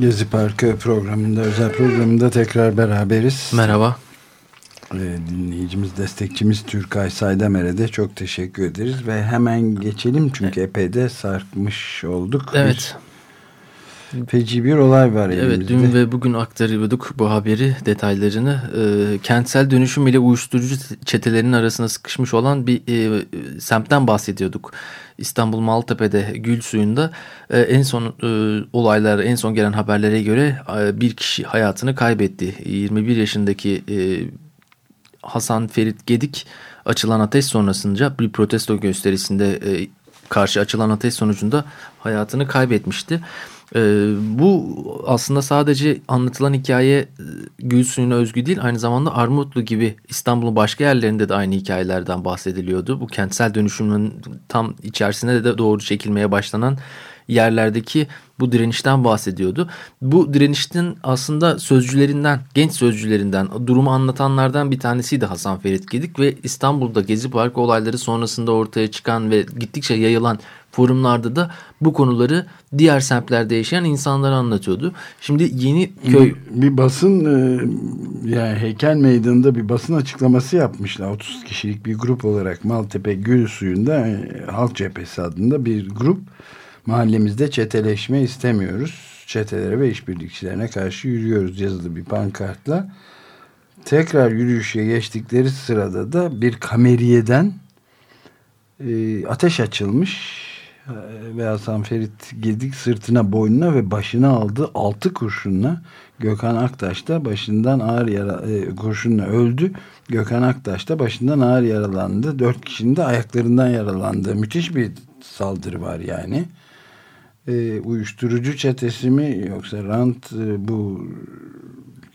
Gezi Parkı programında, özel programında tekrar beraberiz. Merhaba. Ee, dinleyicimiz, destekçimiz Türkay Saydemer'e de çok teşekkür ederiz. Ve hemen geçelim çünkü epey de sarkmış olduk. Evet. Bir, feci bir olay var elimizde. Evet, dün ve bugün aktarıyorduk bu haberi, detaylarını. E, kentsel dönüşüm ile uyuşturucu çetelerinin arasında sıkışmış olan bir e, semtten bahsediyorduk. İstanbul Maltepe'de gül suyunda e, en son e, olaylar en son gelen haberlere göre e, bir kişi hayatını kaybetti. 21 yaşındaki e, Hasan Ferit Gedik açılan ateş sonrasında bir protesto gösterisinde e, karşı açılan ateş sonucunda hayatını kaybetmişti. E, bu aslında sadece anlatılan hikaye e, gül suyuna özgü değil aynı zamanda Armutlu gibi İstanbul'un başka yerlerinde de aynı hikayelerden bahsediliyordu. Bu kentsel dönüşümün tam içerisine de doğru çekilmeye başlanan yerlerdeki bu direnişten bahsediyordu. Bu direniştin aslında sözcülerinden, genç sözcülerinden, durumu anlatanlardan bir tanesiydi Hasan Ferit Gedik ve İstanbul'da Gezi Parkı olayları sonrasında ortaya çıkan ve gittikçe yayılan forumlarda da bu konuları diğer semtlerde yaşayan insanlara anlatıyordu. Şimdi yeni köy... Bir basın e, yani heykel meydanında bir basın açıklaması yapmışlar. 30 kişilik bir grup olarak Maltepe Gül Suyu'nda e, Halk Cephesi adında bir grup mahallemizde çeteleşme istemiyoruz. Çetelere ve işbirlikçilerine karşı yürüyoruz yazılı bir pankartla. Tekrar yürüyüşe geçtikleri sırada da bir kameriyeden e, ateş açılmış ve Hasan Ferit Gedik sırtına, boynuna ve başına aldı altı kurşunla Gökhan Aktaş da başından ağır yara, e, kurşunla öldü. Gökhan Aktaş da başından ağır yaralandı. Dört kişinin de ayaklarından yaralandı. Müthiş bir saldırı var yani. E, uyuşturucu çetesi mi yoksa rant e, bu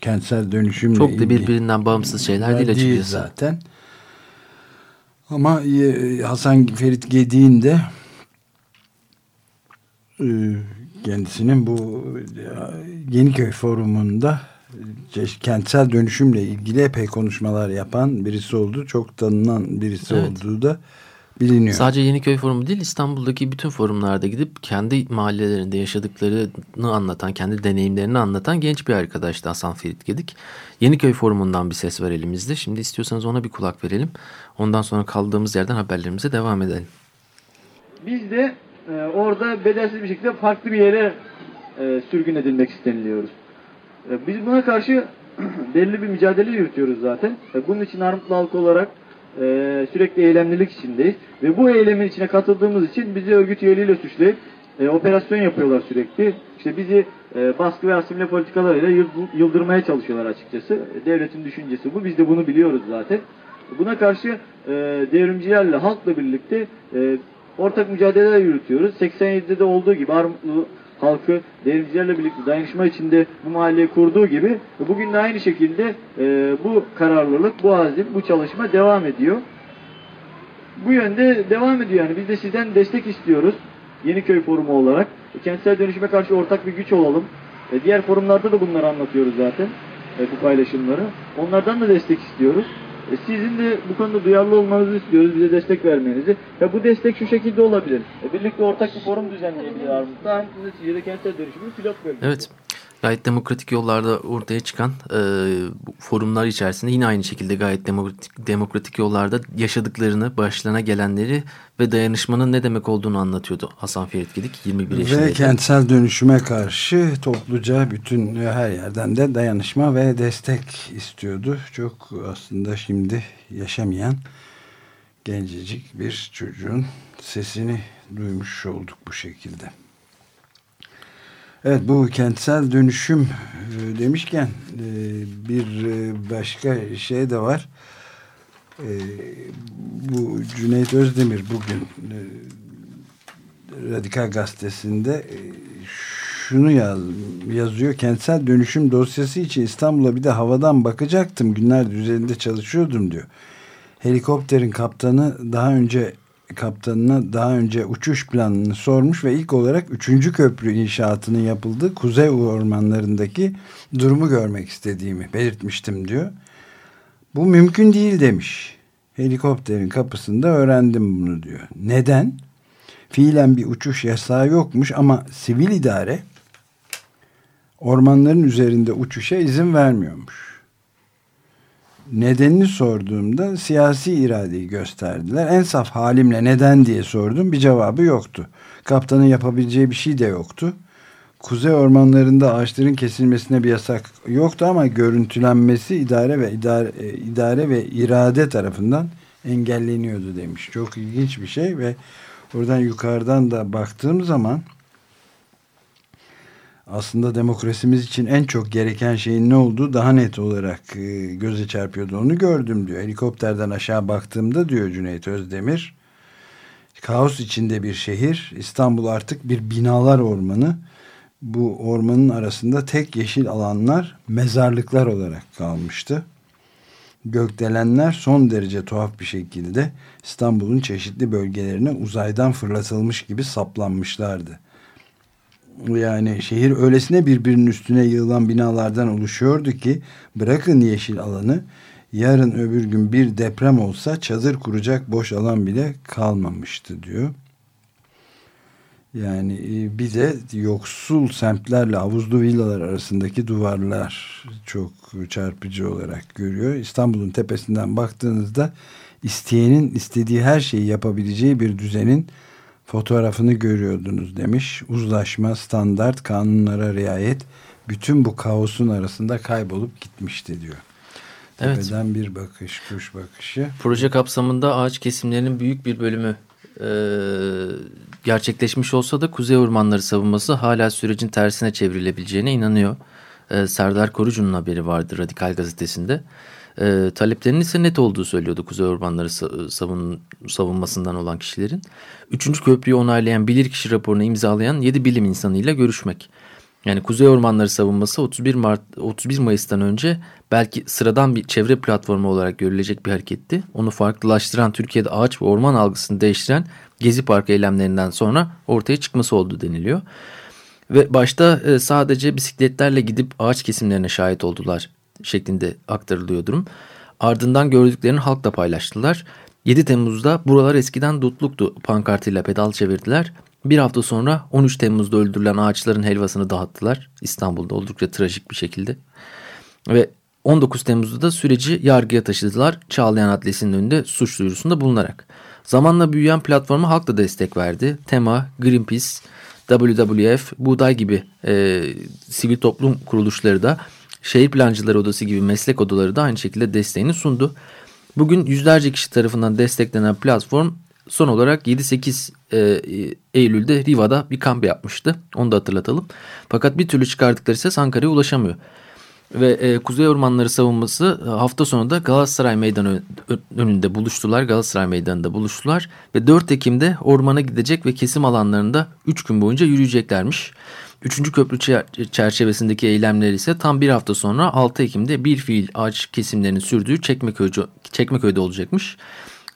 kentsel dönüşümle Çok da birbirinden bağımsız şeyler değil açıkçası. Değil zaten. Ama e, Hasan Ferit Gedik'in de ee, kendisinin bu Yeniköy forumunda kentsel dönüşümle ilgili epey konuşmalar yapan birisi oldu. Çok tanınan birisi evet. olduğu da biliniyor. Sadece Yeniköy forumu değil İstanbul'daki bütün forumlarda gidip kendi mahallelerinde yaşadıklarını anlatan, kendi deneyimlerini anlatan genç bir arkadaştı Hasan Ferit Gedik. Yeniköy forumundan bir ses var elimizde. Şimdi istiyorsanız ona bir kulak verelim. Ondan sonra kaldığımız yerden haberlerimize devam edelim. Biz de e, orada bedelsiz bir şekilde farklı bir yere e, sürgün edilmek isteniliyoruz. E, biz buna karşı belli bir mücadele yürütüyoruz zaten. E, bunun için Armutlu halkı olarak e, sürekli eylemlilik içindeyiz. Ve bu eylemin içine katıldığımız için bizi örgüt üyeliğiyle suçlayıp e, operasyon yapıyorlar sürekli. İşte bizi e, baskı ve asimile politikalarıyla yıldırmaya çalışıyorlar açıkçası. E, devletin düşüncesi bu. Biz de bunu biliyoruz zaten. Buna karşı e, devrimcilerle, halkla birlikte e, ortak mücadeleler yürütüyoruz. 87'de de olduğu gibi Armutlu halkı devrimcilerle birlikte dayanışma içinde bu mahalleyi kurduğu gibi bugün de aynı şekilde e, bu kararlılık, bu azim, bu çalışma devam ediyor. Bu yönde devam ediyor yani. Biz de sizden destek istiyoruz. Yeniköy Forumu olarak. E, kentsel dönüşüme karşı ortak bir güç olalım. E, diğer forumlarda da bunları anlatıyoruz zaten. E, bu paylaşımları. Onlardan da destek istiyoruz. E, sizin de bu konuda duyarlı olmanızı istiyoruz, bize destek vermenizi. Ya bu destek şu şekilde olabilir. E, birlikte ortak bir forum düzenleyebilir Armut'ta. Neticede kentsel dönüşümün pilot bölgesi. Evet gayet demokratik yollarda ortaya çıkan e, forumlar içerisinde yine aynı şekilde gayet demokratik, demokratik yollarda yaşadıklarını, başlarına gelenleri ve dayanışmanın ne demek olduğunu anlatıyordu Hasan Ferit Gedik 21 yaşındaydı. Ve kentsel dönüşüme karşı topluca bütün her yerden de dayanışma ve destek istiyordu. Çok aslında şimdi yaşamayan gencecik bir çocuğun sesini duymuş olduk bu şekilde. Evet bu kentsel dönüşüm e, demişken e, bir e, başka şey de var. bu Cüneyt Özdemir bugün Radikal Gazetesi'nde şunu yaz, yazıyor. Kentsel dönüşüm dosyası için İstanbul'a bir de havadan bakacaktım. Günlerdir üzerinde çalışıyordum diyor. Helikopterin kaptanı daha önce kaptanına daha önce uçuş planını sormuş ve ilk olarak 3. köprü inşaatının yapıldığı kuzey ormanlarındaki durumu görmek istediğimi belirtmiştim diyor. Bu mümkün değil demiş. Helikopterin kapısında öğrendim bunu diyor. Neden? Fiilen bir uçuş yasağı yokmuş ama sivil idare ormanların üzerinde uçuşa izin vermiyormuş. Nedenini sorduğumda siyasi iradeyi gösterdiler. En saf halimle neden diye sordum. Bir cevabı yoktu. Kaptanın yapabileceği bir şey de yoktu. Kuzey ormanlarında ağaçların kesilmesine bir yasak yoktu ama görüntülenmesi idare ve idare, e, idare ve irade tarafından engelleniyordu demiş. Çok ilginç bir şey ve oradan yukarıdan da baktığım zaman aslında demokrasimiz için en çok gereken şeyin ne olduğu daha net olarak e, göze çarpıyordu. Onu gördüm diyor. Helikopterden aşağı baktığımda diyor Cüneyt Özdemir. Kaos içinde bir şehir. İstanbul artık bir binalar ormanı. Bu ormanın arasında tek yeşil alanlar mezarlıklar olarak kalmıştı. Gökdelenler son derece tuhaf bir şekilde İstanbul'un çeşitli bölgelerine uzaydan fırlatılmış gibi saplanmışlardı yani şehir öylesine birbirinin üstüne yığılan binalardan oluşuyordu ki bırakın yeşil alanı yarın öbür gün bir deprem olsa çadır kuracak boş alan bile kalmamıştı diyor. Yani e, bir de yoksul semtlerle havuzlu villalar arasındaki duvarlar çok çarpıcı olarak görüyor. İstanbul'un tepesinden baktığınızda isteyenin istediği her şeyi yapabileceği bir düzenin fotoğrafını görüyordunuz demiş. Uzlaşma, standart, kanunlara riayet bütün bu kaosun arasında kaybolup gitmişti diyor. Evet. Tepeden bir bakış, kuş bakışı. Proje kapsamında ağaç kesimlerinin büyük bir bölümü e, gerçekleşmiş olsa da Kuzey Ormanları savunması hala sürecin tersine çevrilebileceğine inanıyor. E, Serdar Korucu'nun haberi vardı Radikal Gazetesi'nde. E, taleplerinin ise net olduğu söylüyordu Kuzey Ormanları savun, savunmasından olan kişilerin. Üçüncü köprüyü onaylayan bilirkişi raporunu imzalayan 7 bilim insanıyla görüşmek. Yani Kuzey Ormanları savunması 31 Mart 31 Mayıs'tan önce belki sıradan bir çevre platformu olarak görülecek bir hareketti. Onu farklılaştıran Türkiye'de ağaç ve orman algısını değiştiren Gezi Parkı eylemlerinden sonra ortaya çıkması oldu deniliyor. Ve başta e, sadece bisikletlerle gidip ağaç kesimlerine şahit oldular şeklinde aktarılıyor durum. Ardından gördüklerini halkla paylaştılar. 7 Temmuz'da buralar eskiden dutluktu pankartıyla pedal çevirdiler. Bir hafta sonra 13 Temmuz'da öldürülen ağaçların helvasını dağıttılar. İstanbul'da oldukça trajik bir şekilde. Ve 19 Temmuz'da da süreci yargıya taşıdılar. Çağlayan Adliyesi'nin önünde suç duyurusunda bulunarak. Zamanla büyüyen platforma halk da destek verdi. Tema, Greenpeace, WWF, Buğday gibi e, sivil toplum kuruluşları da Şehir Plancıları Odası gibi meslek odaları da aynı şekilde desteğini sundu. Bugün yüzlerce kişi tarafından desteklenen platform son olarak 7-8 e, Eylül'de Riva'da bir kamp yapmıştı. Onu da hatırlatalım. Fakat bir türlü çıkardıkları ses Ankara'ya ulaşamıyor. Ve e, Kuzey Ormanları savunması e, hafta sonu da Galatasaray Meydanı önünde buluştular. Galatasaray Meydanı'nda buluştular. Ve 4 Ekim'de ormana gidecek ve kesim alanlarında 3 gün boyunca yürüyeceklermiş. Üçüncü köprü çerçevesindeki eylemler ise tam bir hafta sonra 6 Ekim'de bir fiil ağaç kesimlerinin sürdüğü Çekmeköy'de, Çekmeköy'de olacakmış.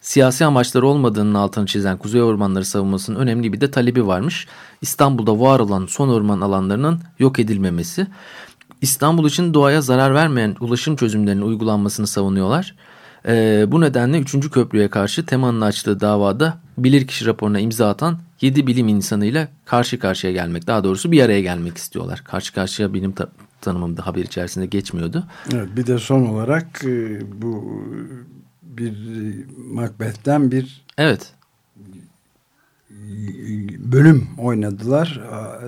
Siyasi amaçları olmadığının altını çizen Kuzey Ormanları savunmasının önemli bir de talebi varmış. İstanbul'da var olan son orman alanlarının yok edilmemesi. İstanbul için doğaya zarar vermeyen ulaşım çözümlerinin uygulanmasını savunuyorlar. Ee, bu nedenle 3. köprüye karşı Teman'ın açtığı davada bilirkişi raporuna imza atan 7 bilim insanıyla karşı karşıya gelmek daha doğrusu bir araya gelmek istiyorlar. Karşı karşıya benim ta tanımımda haber içerisinde geçmiyordu. Evet, bir de son olarak e, bu bir Macbeth'ten bir evet bölüm oynadılar.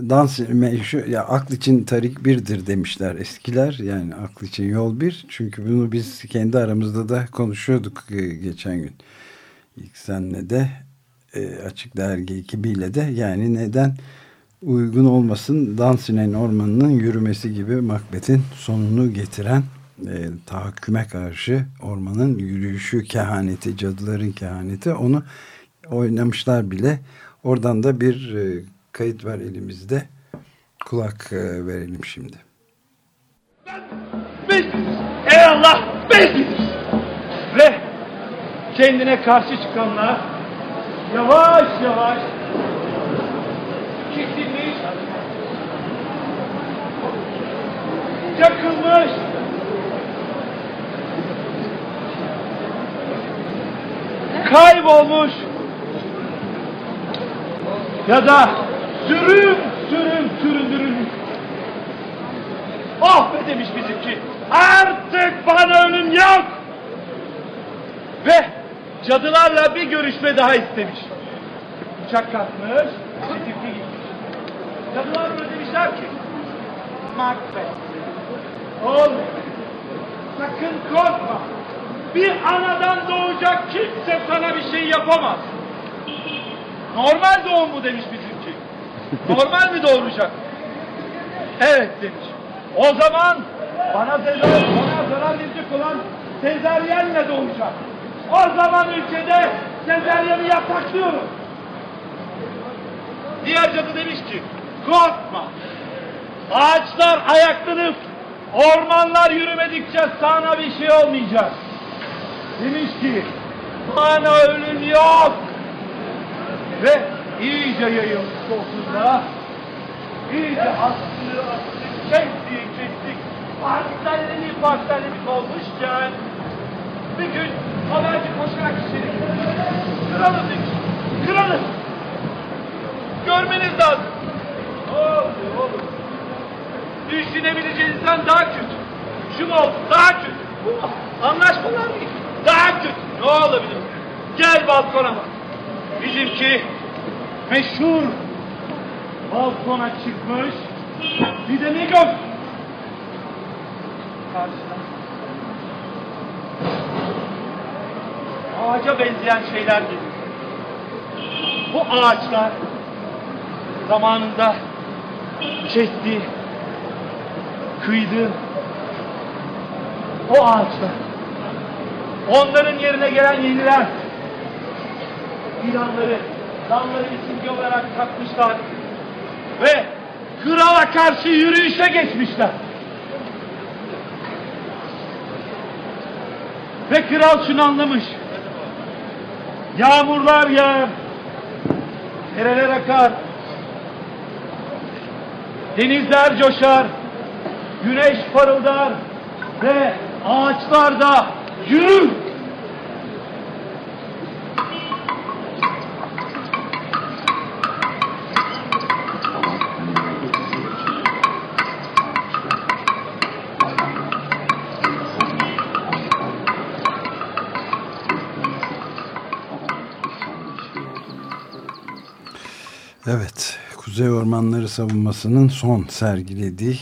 Dans meşhur ya aklı için tarik birdir demişler eskiler. Yani aklı için yol bir. Çünkü bunu biz kendi aramızda da konuşuyorduk e, geçen gün. İlk senle de e, Açık Dergi ekibiyle de yani neden uygun olmasın Dansinen ormanının yürümesi gibi Macbeth'in sonunu getiren e, tahakküme karşı ormanın yürüyüşü kehaneti, cadıların kehaneti onu oynamışlar bile. Oradan da bir e, kayıt var elimizde. Kulak e, verelim şimdi. Biz, ey Allah, biz Ve kendine karşı çıkanlar yavaş yavaş kesilmiş, yakılmış, kaybolmuş ya da sürüm sürüm süründürülmüş. Oh be demiş bizimki. Artık bana ölüm yok. Ve cadılarla bir görüşme daha istemiş. Uçak kalkmış, bizimki gitmiş. Cadılar böyle demişler ki, Macbeth, oğlum sakın korkma. Bir anadan doğacak kimse sana bir şey yapamaz. Normal doğum mu demiş bizimki. Normal mi doğuracak? Evet demiş. O zaman bana zarar, bana zarar verecek olan sezaryenle doğacak. O zaman ülkede sezaryeni yasaklıyorum. Diğer cadı demiş ki korkma. Ağaçlar ayaklanıp ormanlar yürümedikçe sana bir şey olmayacak. Demiş ki bana ölüm yok. Ve iyice yayılmış koltuğunda iyice astığı astığı kestiği kestik parselleri parselleri olmuşken bir gün haberci koşarak içeri. Kralım. Kralım. Görmeniz lazım. Oğlum oğlum. Düşünebileceğinizden daha kötü. Şu oldu daha kötü. Bu anlaşmalar mı? Daha kötü. Ne olabilir? Gel balkona bak. Bizimki meşhur balkona çıkmış. Bir de ne gör? Karşıda. Ağaca benzeyen şeyler geliyor. Bu ağaçlar zamanında kesti, kıydı. O ağaçlar. Onların yerine gelen yeniler. İlanları, dalları isimge olarak takmışlar. Ve krala karşı yürüyüşe geçmişler. Ve kral şunu anlamış. Yağmurlar yağar. Dereler akar. Denizler coşar. Güneş parıldar. Ve ağaçlar da yürür. Kuzey Ormanları Savunması'nın son sergilediği e,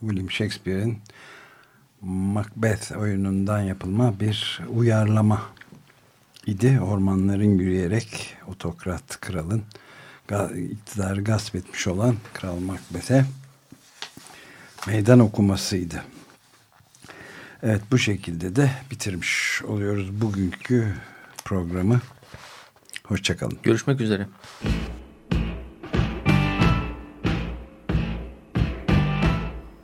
William Shakespeare'in Macbeth oyunundan yapılma bir uyarlama idi. Ormanların yürüyerek otokrat kralın iktidarı gasp etmiş olan Kral Macbeth'e meydan okumasıydı. Evet bu şekilde de bitirmiş oluyoruz bugünkü programı. Hoşçakalın. Görüşmek üzere.